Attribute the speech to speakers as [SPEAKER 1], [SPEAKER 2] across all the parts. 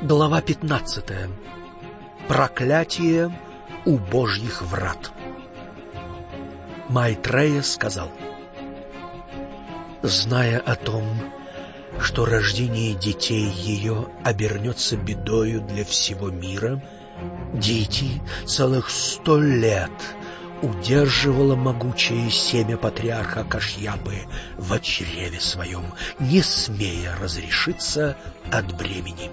[SPEAKER 1] Глава 15. Проклятие у божьих врат. Майтрея сказал, «Зная о том, что рождение детей ее обернется бедою для всего мира, дети целых сто лет удерживало могучее семя патриарха Кашьяпы в чреве своем, не смея разрешиться от бремени.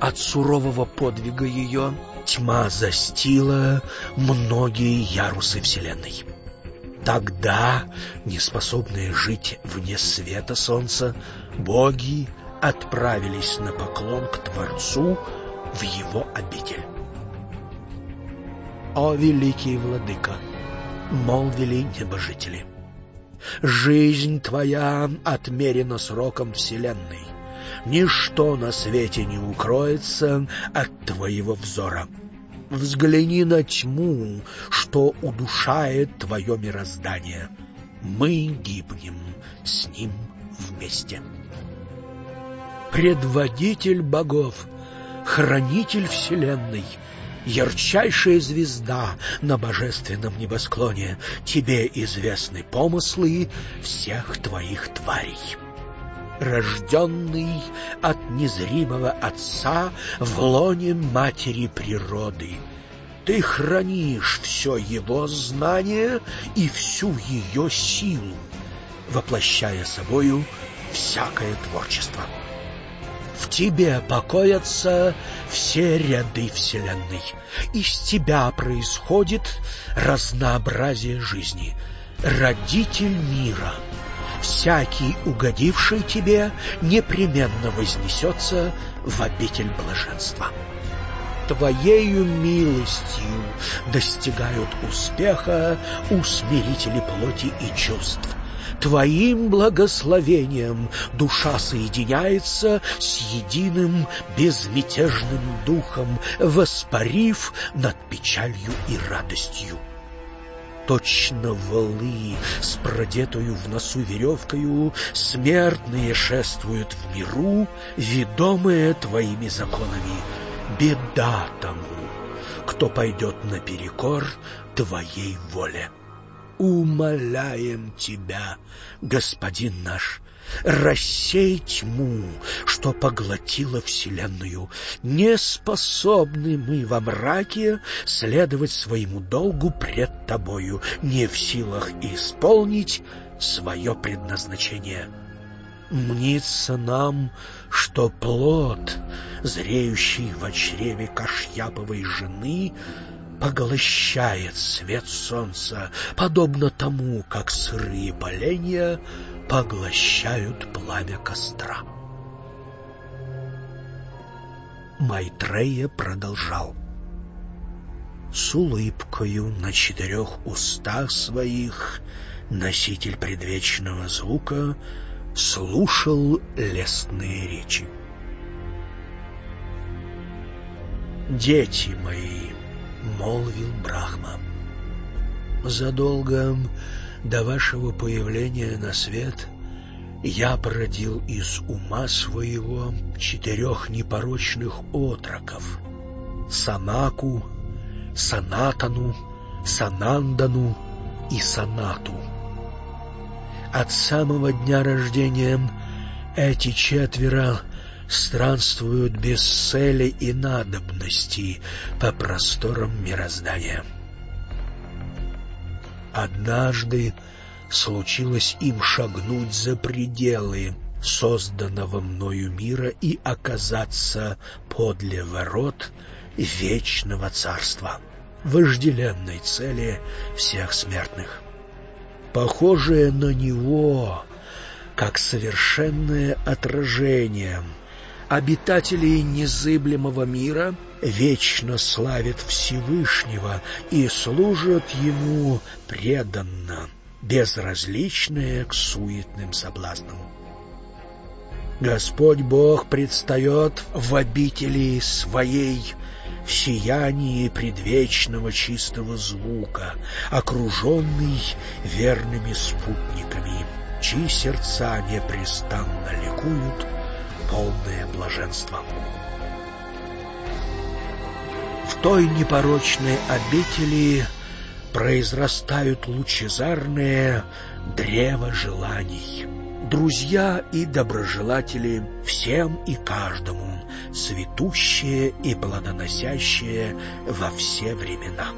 [SPEAKER 1] От сурового подвига ее тьма застила многие ярусы Вселенной. Тогда, неспособные жить вне света солнца, боги отправились на поклон к Творцу в его обитель. «О, великий владыка!» — молвили небожители. «Жизнь твоя отмерена сроком Вселенной. Ничто на свете не укроется от твоего взора. Взгляни на тьму, что удушает твое мироздание. Мы гибнем с ним вместе. Предводитель богов, хранитель вселенной, ярчайшая звезда на божественном небосклоне, тебе известны помыслы всех твоих тварей рожденный от незримого Отца в лоне Матери природы. Ты хранишь все его знание и всю ее силу, воплощая собою всякое творчество. В тебе покоятся все ряды Вселенной. Из тебя происходит разнообразие жизни. Родитель мира — всякий, угодивший тебе, непременно вознесется в обитель блаженства. Твоею милостью достигают успеха усмирители плоти и чувств. Твоим благословением душа соединяется с единым безмятежным духом, воспарив над печалью и радостью. Точно валы с продетую в носу веревкою Смертные шествуют в миру, ведомые твоими законами. Беда тому, кто пойдет наперекор твоей воле. Умоляем тебя, господин наш, рассей тьму, что поглотила Вселенную. Не способны мы во мраке следовать своему долгу пред тобою, не в силах исполнить свое предназначение. Мнится нам, что плод, зреющий в чреве Кашьяповой жены, поглощает свет солнца, подобно тому, как сырые поленья поглощают пламя костра. Майтрея продолжал. С улыбкою на четырех устах своих носитель предвечного звука слушал лестные речи. «Дети мои!» — молвил Брахма. «Задолго до вашего появления на свет я породил из ума своего четырех непорочных отроков — Санаку, Санатану, Санандану и Санату. От самого дня рождения эти четверо странствуют без цели и надобности по просторам мироздания. Однажды случилось им шагнуть за пределы созданного мною мира и оказаться подле ворот вечного царства, вожделенной цели всех смертных. Похожее на него, как совершенное отражение — Обитатели незыблемого мира вечно славят Всевышнего и служат Ему преданно, безразличные к суетным соблазнам. Господь Бог предстает в обители Своей в сиянии предвечного чистого звука, окруженный верными спутниками, чьи сердца непрестанно ликуют полное блаженство. В той непорочной обители произрастают лучезарные древо желаний. Друзья и доброжелатели всем и каждому, цветущие и плодоносящие во все времена.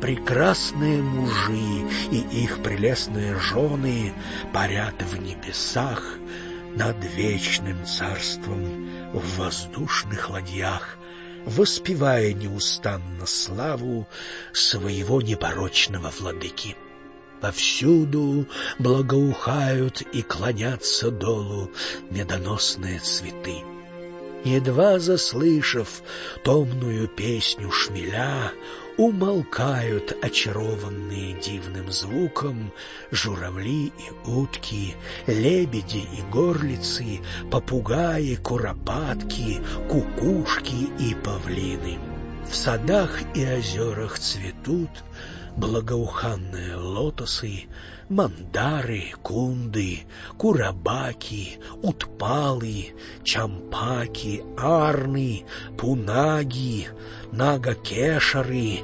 [SPEAKER 1] Прекрасные мужи и их прелестные жены парят в небесах над вечным царством в воздушных ладьях, воспевая неустанно славу своего непорочного владыки. Повсюду благоухают и клонятся долу медоносные цветы. Едва заслышав томную песню шмеля, умолкают очарованные дивным звуком журавли и утки, лебеди и горлицы, попугаи, куропатки, кукушки и павлины. В садах и озерах цветут благоуханные лотосы, мандары, кунды, курабаки, утпалы, чампаки, арны, пунаги, нагакешары,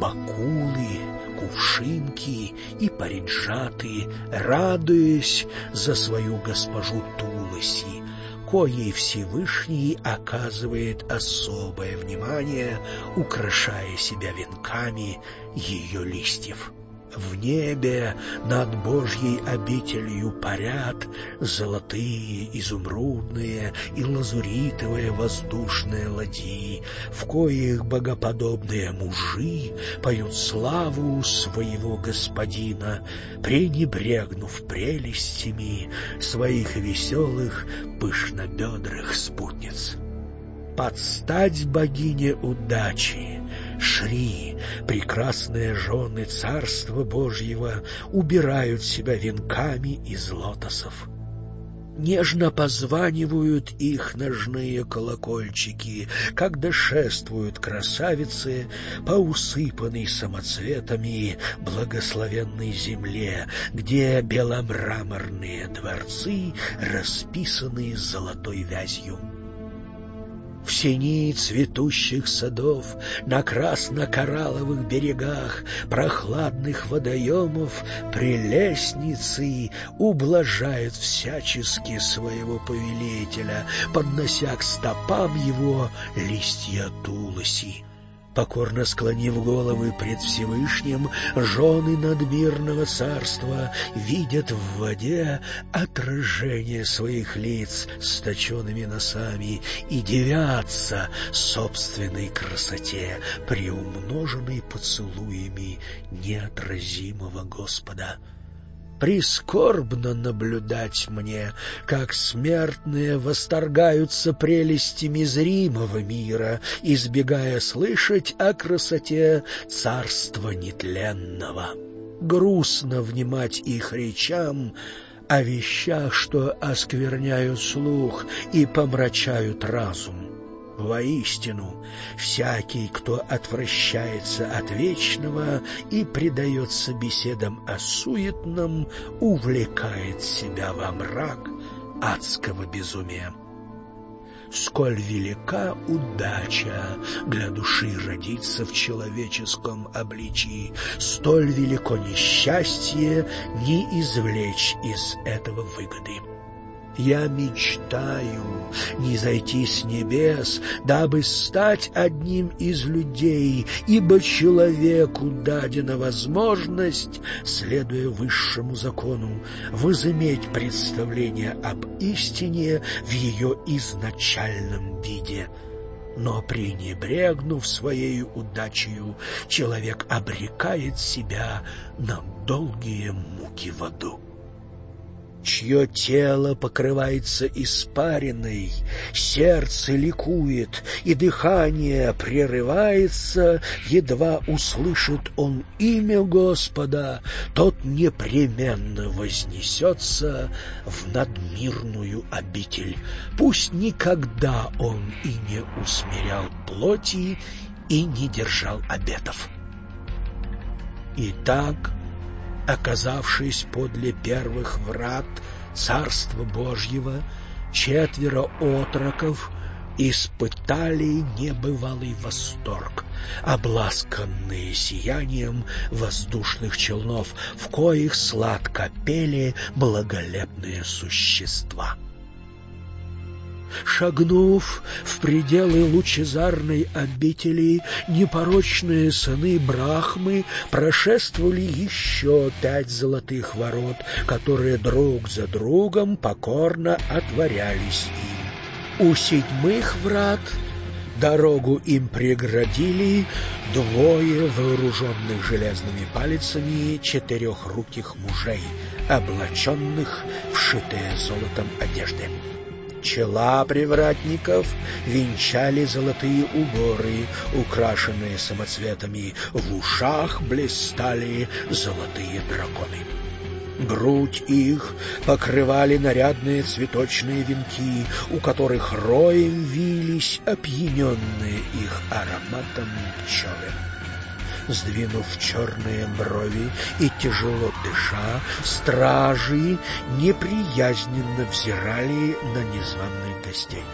[SPEAKER 1] бакулы, кувшинки и париджаты, радуясь за свою госпожу Туласи, коей Всевышний оказывает особое внимание, украшая себя венками ее листьев. В небе над Божьей обителью парят золотые, изумрудные и лазуритовые воздушные ладьи, в коих богоподобные мужи поют славу своего господина, пренебрегнув прелестями своих веселых пышнобедрых спутниц. Подстать богине удачи, Шри, прекрасные жены Царства Божьего, убирают себя венками из лотосов. Нежно позванивают их ножные колокольчики, когда шествуют красавицы по усыпанной самоцветами благословенной земле, где беломраморные дворцы расписаны золотой вязью в сини цветущих садов, на красно-коралловых берегах прохладных водоемов прелестницы ублажают всячески своего повелителя, поднося к стопам его листья тулоси покорно склонив головы пред Всевышним, жены надмирного царства видят в воде отражение своих лиц с точенными носами и девятся собственной красоте, приумноженной поцелуями неотразимого Господа. Прискорбно наблюдать мне, как смертные восторгаются прелестями зримого мира, избегая слышать о красоте царства нетленного. Грустно внимать их речам о вещах, что оскверняют слух и помрачают разум. Воистину, всякий, кто отвращается от вечного и предается беседам о суетном, увлекает себя во мрак адского безумия. Сколь велика удача для души родиться в человеческом обличии, столь велико несчастье не извлечь из этого выгоды. Я мечтаю не зайти с небес, дабы стать одним из людей, ибо человеку дадена возможность, следуя высшему закону, возыметь представление об истине в ее изначальном виде. Но пренебрегнув своей удачей, человек обрекает себя на долгие муки в аду чье тело покрывается испариной, сердце ликует, и дыхание прерывается, едва услышит он имя Господа, тот непременно вознесется в надмирную обитель. Пусть никогда он и не усмирял плоти, и не держал обетов. Итак, Оказавшись подле первых врат Царства Божьего, четверо отроков испытали небывалый восторг, обласканные сиянием воздушных челнов, в коих сладко пели благолепные существа. Шагнув в пределы лучезарной обители, непорочные сыны Брахмы прошествовали еще пять золотых ворот, которые друг за другом покорно отворялись им. У седьмых врат Дорогу им преградили двое вооруженных железными палицами четырехруких мужей, облаченных в шитые золотом одежды. Чела привратников венчали золотые уборы, украшенные самоцветами, в ушах блистали золотые драконы. Грудь их покрывали нарядные цветочные венки, у которых роем вились опьяненные их ароматом пчелы сдвинув черные брови и тяжело дыша, стражи неприязненно взирали на незваных гостей.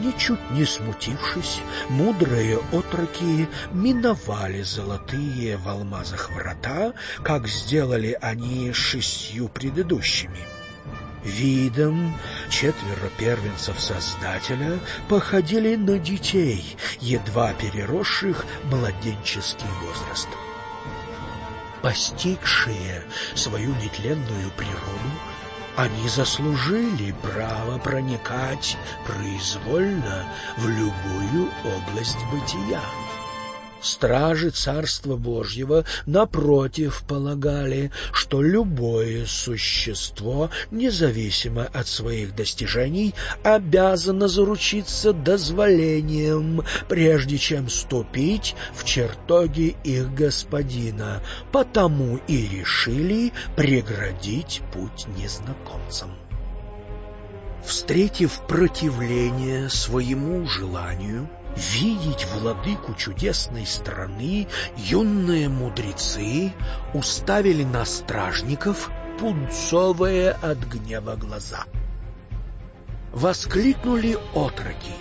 [SPEAKER 1] Ничуть не смутившись, мудрые отроки миновали золотые в алмазах врата, как сделали они шестью предыдущими. Видом четверо первенцев Создателя походили на детей, едва переросших младенческий возраст. Постигшие свою нетленную природу, они заслужили право проникать произвольно в любую область бытия. Стражи Царства Божьего, напротив, полагали, что любое существо, независимо от своих достижений, обязано заручиться дозволением, прежде чем ступить в чертоги их господина, потому и решили преградить путь незнакомцам. Встретив противление своему желанию, видеть владыку чудесной страны, юные мудрецы уставили на стражников пунцовые от гнева глаза. Воскликнули отроки.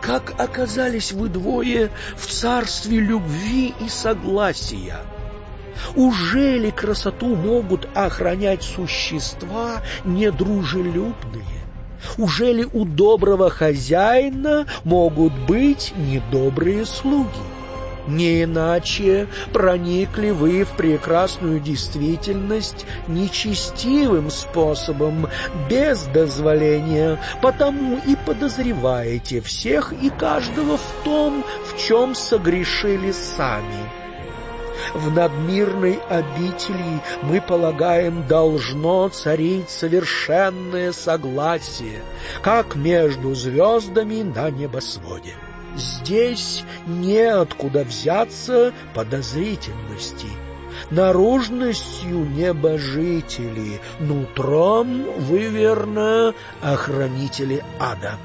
[SPEAKER 1] Как оказались вы двое в царстве любви и согласия? Ужели красоту могут охранять существа недружелюбные? Ужели у доброго хозяина могут быть недобрые слуги? Не иначе проникли вы в прекрасную действительность нечестивым способом, без дозволения, потому и подозреваете всех и каждого в том, в чем согрешили сами. В надмирной обители, мы полагаем, должно царить совершенное согласие, как между звездами на небосводе. Здесь неоткуда взяться подозрительности. Наружностью небожители, нутром вы, верно, охранители ада.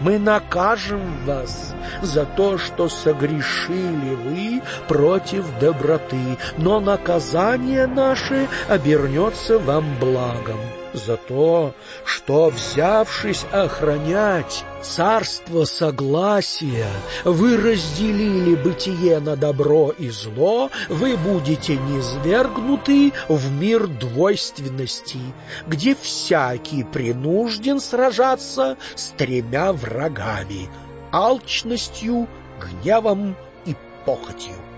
[SPEAKER 1] Мы накажем вас за то, что согрешили вы против доброты, но наказание наше обернется вам благом за то, что, взявшись охранять царство согласия, вы разделили бытие на добро и зло, вы будете низвергнуты в мир двойственности, где всякий принужден сражаться с тремя врагами — алчностью, гневом и похотью.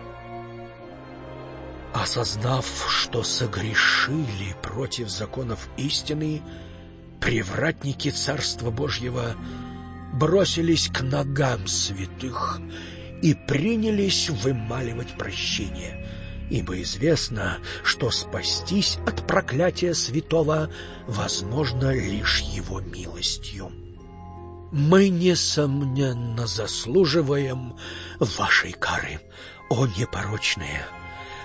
[SPEAKER 1] Осознав, что согрешили против законов истины, привратники Царства Божьего бросились к ногам святых и принялись вымаливать прощение, ибо известно, что спастись от проклятия святого возможно лишь его милостью. Мы, несомненно, заслуживаем вашей кары, о непорочные!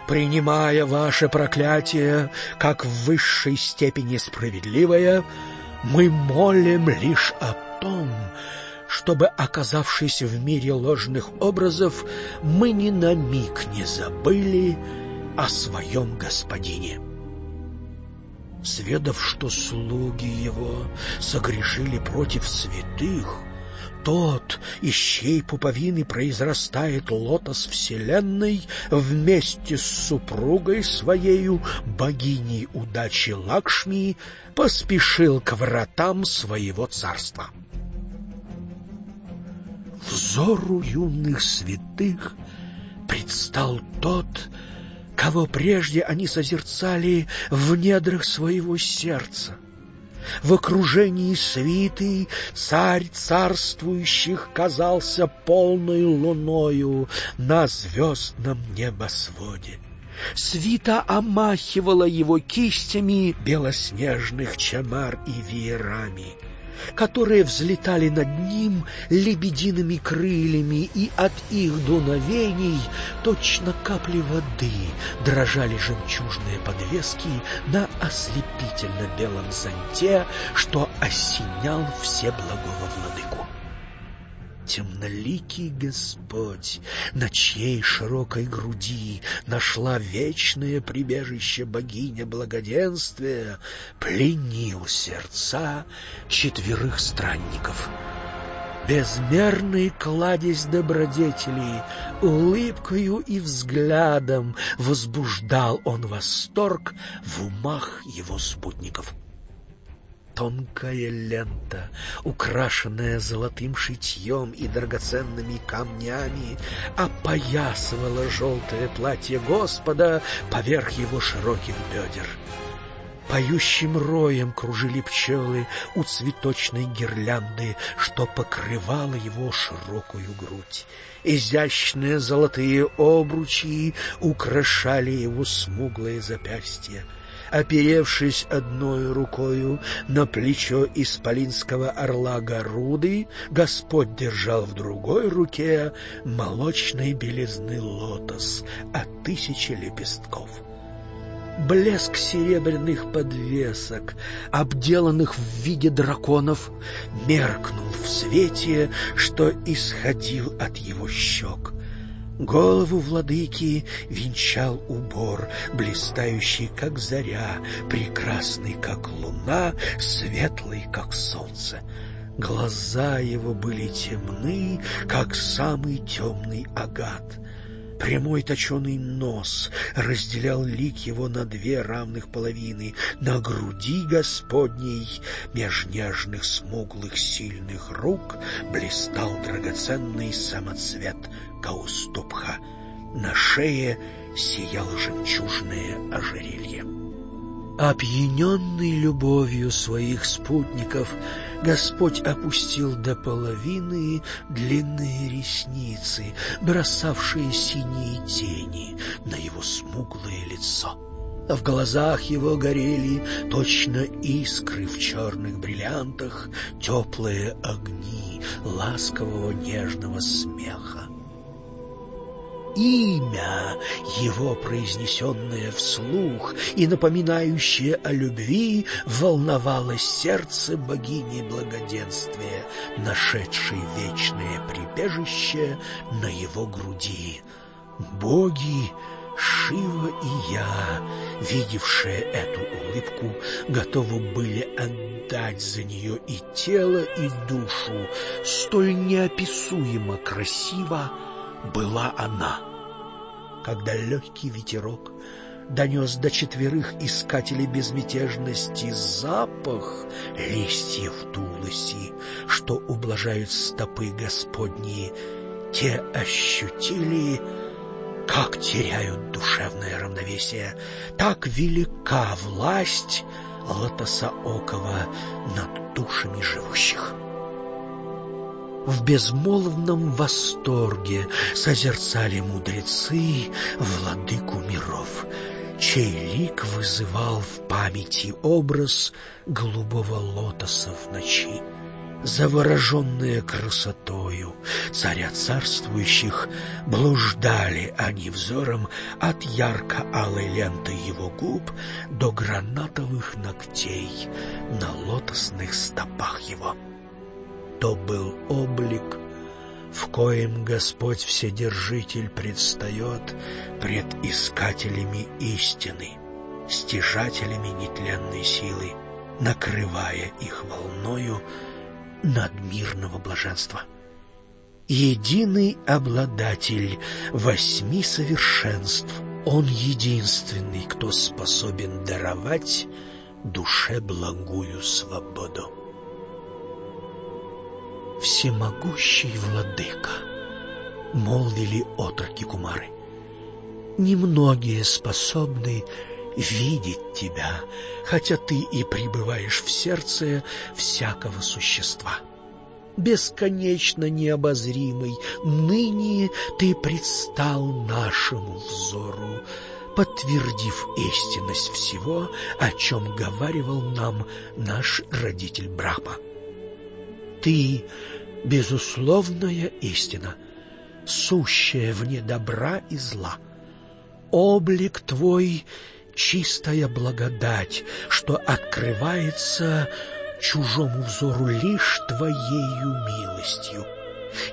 [SPEAKER 1] Принимая ваше проклятие как в высшей степени справедливое, мы молим лишь о том, чтобы, оказавшись в мире ложных образов, мы ни на миг не забыли о своем господине. Сведав, что слуги его согрешили против святых, тот, из чьей пуповины произрастает лотос Вселенной, вместе с супругой своею, богиней удачи Лакшми, поспешил к вратам своего царства. Взору юных святых предстал тот, кого прежде они созерцали в недрах своего сердца — в окружении свиты царь царствующих казался полной луною на звездном небосводе. Свита омахивала его кистями белоснежных чамар и веерами — которые взлетали над ним лебедиными крыльями, и от их дуновений точно капли воды дрожали жемчужные подвески на ослепительно белом зонте, что осенял все благого владыку темноликий Господь, на чьей широкой груди нашла вечное прибежище богиня благоденствия, пленил сердца четверых странников. Безмерный кладезь добродетелей, улыбкою и взглядом возбуждал он восторг в умах его спутников. Тонкая лента, украшенная золотым шитьем и драгоценными камнями, опоясывала желтое платье Господа поверх его широких бедер. Поющим роем кружили пчелы у цветочной гирлянды, что покрывало его широкую грудь. Изящные золотые обручи украшали его смуглые запястья оперевшись одной рукою на плечо исполинского орла Горуды, Господь держал в другой руке молочной белизны лотос от тысячи лепестков. Блеск серебряных подвесок, обделанных в виде драконов, меркнул в свете, что исходил от его щек. Голову владыки венчал убор, блистающий, как заря, прекрасный, как луна, светлый, как солнце. Глаза его были темны, как самый темный агат. Прямой точеный нос разделял лик его на две равных половины. На груди Господней, меж нежных, смуглых, сильных рук, блистал драгоценный самоцвет Кауступха. На шее сияло жемчужное ожерелье. Опьяненный любовью своих спутников, Господь опустил до половины длинные ресницы, бросавшие синие тени на его смуглое лицо. В глазах его горели точно искры в черных бриллиантах, теплые огни ласкового нежного смеха имя его, произнесенное вслух и напоминающее о любви, волновало сердце богини благоденствия, нашедшей вечное прибежище на его груди. Боги Шива и я, видевшие эту улыбку, готовы были отдать за нее и тело, и душу, столь неописуемо красиво была она когда легкий ветерок донес до четверых искателей безмятежности запах листьев тулоси, что ублажают стопы Господние, те ощутили, как теряют душевное равновесие, так велика власть Лотосоокова над душами живущих. В безмолвном восторге созерцали мудрецы владыку миров, чей лик вызывал в памяти образ голубого лотоса в ночи. Завороженные красотою царя царствующих, блуждали они взором от ярко-алой ленты его губ до гранатовых ногтей на лотосных стопах его то был облик, в коем Господь Вседержитель предстает пред искателями истины, стяжателями нетленной силы, накрывая их волною надмирного блаженства. Единый обладатель восьми совершенств, Он единственный, кто способен даровать душе благую свободу. Всемогущий владыка, молвили отроки Кумары, немногие способны видеть тебя, хотя ты и пребываешь в сердце всякого существа. Бесконечно необозримый, ныне ты предстал нашему взору, подтвердив истинность всего, о чем говаривал нам наш родитель Брахма. Ты — безусловная истина, сущая вне добра и зла. Облик твой — чистая благодать, что открывается чужому взору лишь твоею милостью.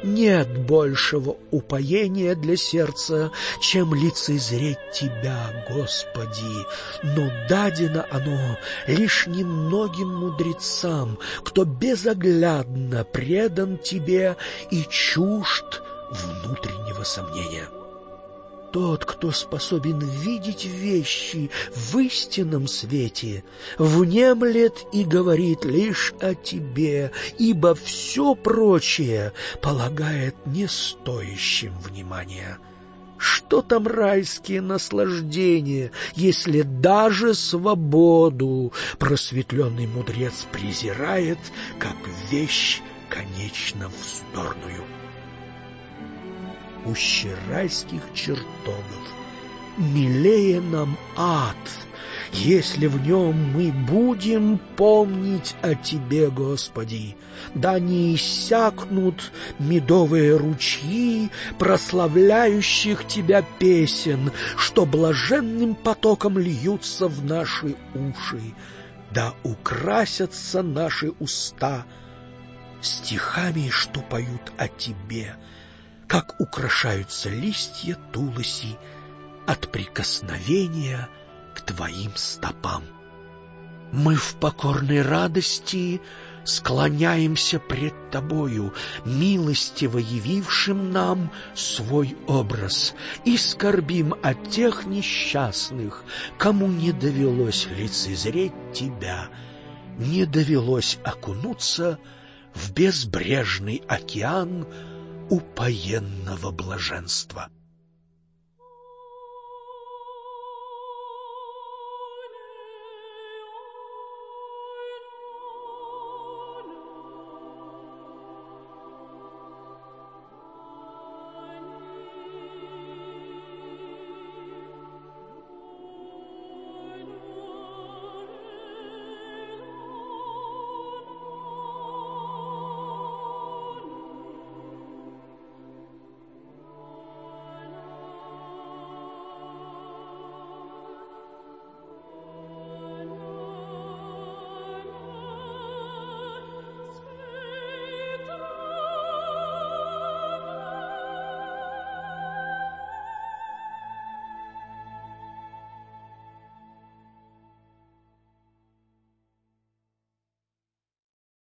[SPEAKER 1] Нет большего упоения для сердца, чем лицезреть Тебя, Господи, но дадено оно лишь немногим мудрецам, кто безоглядно предан Тебе и чужд внутреннего сомнения тот, кто способен видеть вещи в истинном свете, внемлет и говорит лишь о тебе, ибо все прочее полагает не стоящим внимания. Что там райские наслаждения, если даже свободу просветленный мудрец презирает, как вещь конечно вздорную? Пуще райских чертогов. Милее нам ад, если в нем мы будем помнить о Тебе, Господи. Да не иссякнут медовые ручьи, прославляющих Тебя песен, что блаженным потоком льются в наши уши. Да украсятся наши уста стихами, что поют о Тебе, как украшаются листья тулоси от прикосновения к твоим стопам. Мы в покорной радости склоняемся пред Тобою, милостиво явившим нам свой образ, и скорбим о тех несчастных, кому не довелось лицезреть Тебя, не довелось окунуться в безбрежный океан упоенного блаженства.